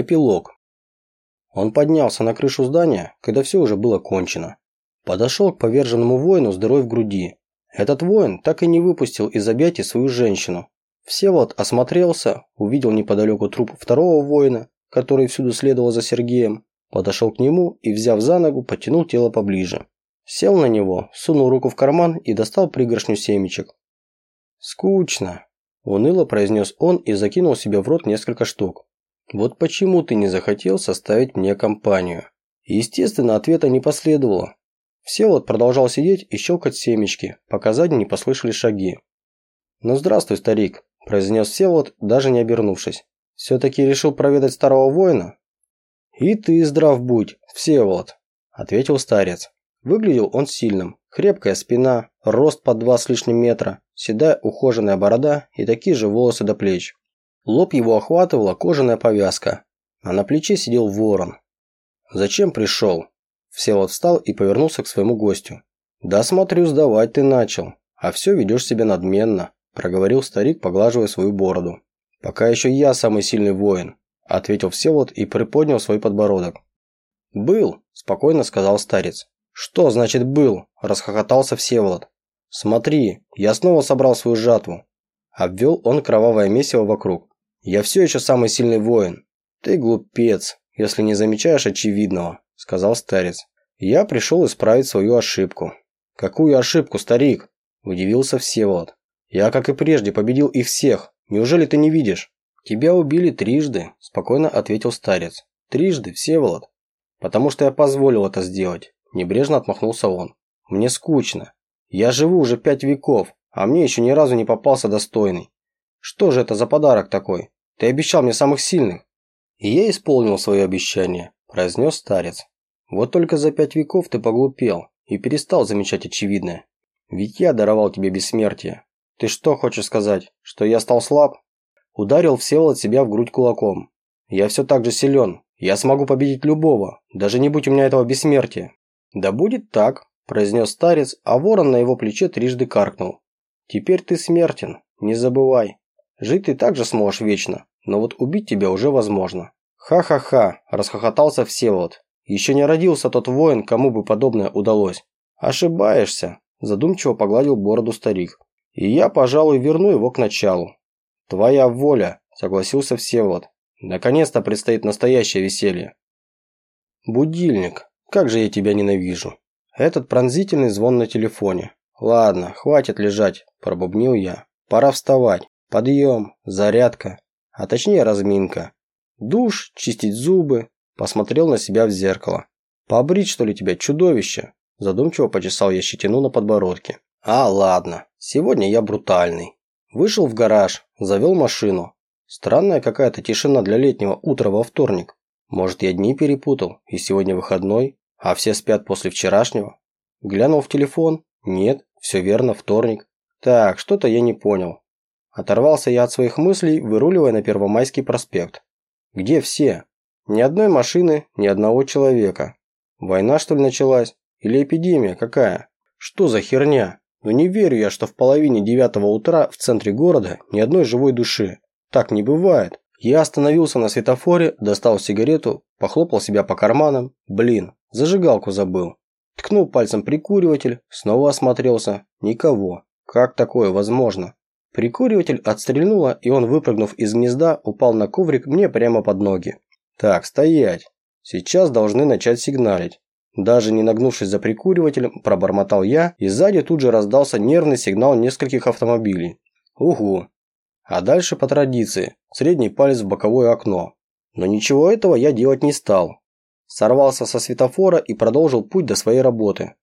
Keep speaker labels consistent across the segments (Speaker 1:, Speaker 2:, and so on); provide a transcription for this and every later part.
Speaker 1: Эпилог. Он поднялся на крышу здания, когда все уже было кончено. Подошел к поверженному воину с дырой в груди. Этот воин так и не выпустил из объятий свою женщину. Всеволод осмотрелся, увидел неподалеку труп второго воина, который всюду следовал за Сергеем, подошел к нему и, взяв за ногу, потянул тело поближе. Сел на него, сунул руку в карман и достал пригоршню семечек. «Скучно», – уныло произнес он и закинул себе в рот несколько штук. Вот почему ты не захотел составить мне компанию? Естественно, ответа не последовало. Всеволод продолжал сидеть и щелкать семечки, пока сзади не послышали шаги. «Ну здравствуй, старик», – произнес Всеволод, даже не обернувшись. «Все-таки решил проведать старого воина?» «И ты здрав будь, Всеволод», – ответил старец. Выглядел он сильным. Крепкая спина, рост под два с лишним метра, седая ухоженная борода и такие же волосы до плеч. Лоб его охватывала кожаная повязка, а на плече сидел ворон. «Зачем пришел?» Всеволод встал и повернулся к своему гостю. «Да смотрю, сдавать ты начал, а все ведешь себя надменно», проговорил старик, поглаживая свою бороду. «Пока еще я самый сильный воин», ответил Всеволод и приподнял свой подбородок. «Был», – спокойно сказал старец. «Что значит «был»?» – расхохотался Всеволод. «Смотри, я снова собрал свою жатву». Обвел он кровавое месиво вокруг. Я все еще самый сильный воин. Ты глупец, если не замечаешь очевидного, сказал старец. Я пришел исправить свою ошибку. Какую ошибку, старик? Удивился Всеволод. Я, как и прежде, победил их всех. Неужели ты не видишь? Тебя убили трижды, спокойно ответил старец. Трижды, Всеволод. Потому что я позволил это сделать. Небрежно отмахнулся он. Мне скучно. Я живу уже пять веков, а мне еще ни разу не попался достойный. Что же это за подарок такой? Ты обещал мне самых сильных. И я исполнил свое обещание, произнес старец. Вот только за пять веков ты поглупел и перестал замечать очевидное. Ведь я даровал тебе бессмертие. Ты что хочешь сказать, что я стал слаб? Ударил Всеволод себя в грудь кулаком. Я все так же силен. Я смогу победить любого, даже не будь у меня этого бессмертия. Да будет так, произнес старец, а ворон на его плече трижды каркнул. Теперь ты смертен, не забывай. Жить ты также сможешь вечно, но вот убить тебя уже возможно. Ха-ха-ха, расхохотался Всеволод. Еще не родился тот воин, кому бы подобное удалось. Ошибаешься, задумчиво погладил бороду старик. И я, пожалуй, верну его к началу. Твоя воля, согласился Всеволод. Наконец-то предстоит настоящее веселье. Будильник, как же я тебя ненавижу. Этот пронзительный звон на телефоне. Ладно, хватит лежать, пробубнил я. Пора вставать. Подъем, зарядка, а точнее разминка. Душ, чистить зубы. Посмотрел на себя в зеркало. Побрить что ли тебя, чудовище? Задумчиво почесал я щетину на подбородке. А, ладно, сегодня я брутальный. Вышел в гараж, завел машину. Странная какая-то тишина для летнего утра во вторник. Может, я дни перепутал, и сегодня выходной, а все спят после вчерашнего? Глянул в телефон. Нет, все верно, вторник. Так, что-то я не понял. Оторвался я от своих мыслей, выруливая на Первомайский проспект. Где все? Ни одной машины, ни одного человека. Война, что ли, началась? Или эпидемия какая? Что за херня? Но ну, не верю я, что в половине девятого утра в центре города ни одной живой души. Так не бывает. Я остановился на светофоре, достал сигарету, похлопал себя по карманам. Блин, зажигалку забыл. Ткнул пальцем прикуриватель, снова осмотрелся. Никого. Как такое возможно? Прикуриватель отстрельнуло, и он, выпрыгнув из гнезда, упал на коврик мне прямо под ноги. Так, стоять. Сейчас должны начать сигналить. Даже не нагнувшись за прикуривателем, пробормотал я, и сзади тут же раздался нервный сигнал нескольких автомобилей. Угу. А дальше по традиции, средний палец в боковое окно. Но ничего этого я делать не стал. Сорвался со светофора и продолжил путь до своей работы.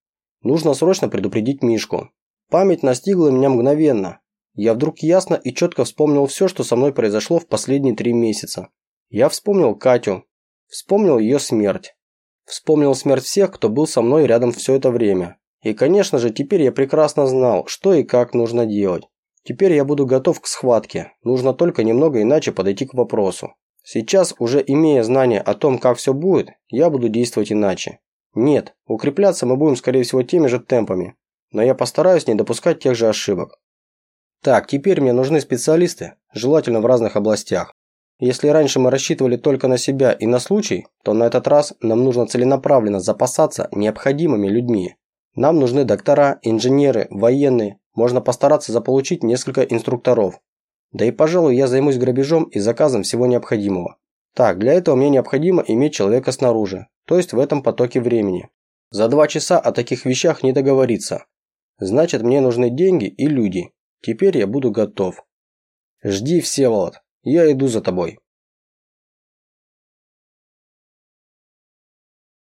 Speaker 1: Нужно срочно предупредить Мишку. Память настигла меня мгновенно, я вдруг ясно и четко вспомнил все, что со мной произошло в последние три месяца. Я вспомнил Катю, вспомнил ее смерть, вспомнил смерть всех, кто был со мной рядом все это время. И, конечно же, теперь я прекрасно знал, что и как нужно делать. Теперь я буду готов к схватке, нужно только немного иначе подойти к вопросу. Сейчас, уже имея знание о том, как все будет, я буду действовать иначе. Нет, укрепляться мы будем, скорее всего, теми же темпами, но я постараюсь не допускать тех же ошибок. Так, теперь мне нужны специалисты, желательно в разных областях. Если раньше мы рассчитывали только на себя и на случай, то на этот раз нам нужно целенаправленно запасаться необходимыми людьми. Нам нужны доктора, инженеры, военные, можно постараться заполучить несколько инструкторов. Да и, пожалуй, я займусь грабежом и заказом всего необходимого. Так, для этого мне необходимо иметь человека снаружи, то есть в этом потоке времени. За два часа о таких вещах не договориться. Значит, мне нужны деньги и люди. Теперь я буду готов. Жди, Всеволод. Я иду за тобой.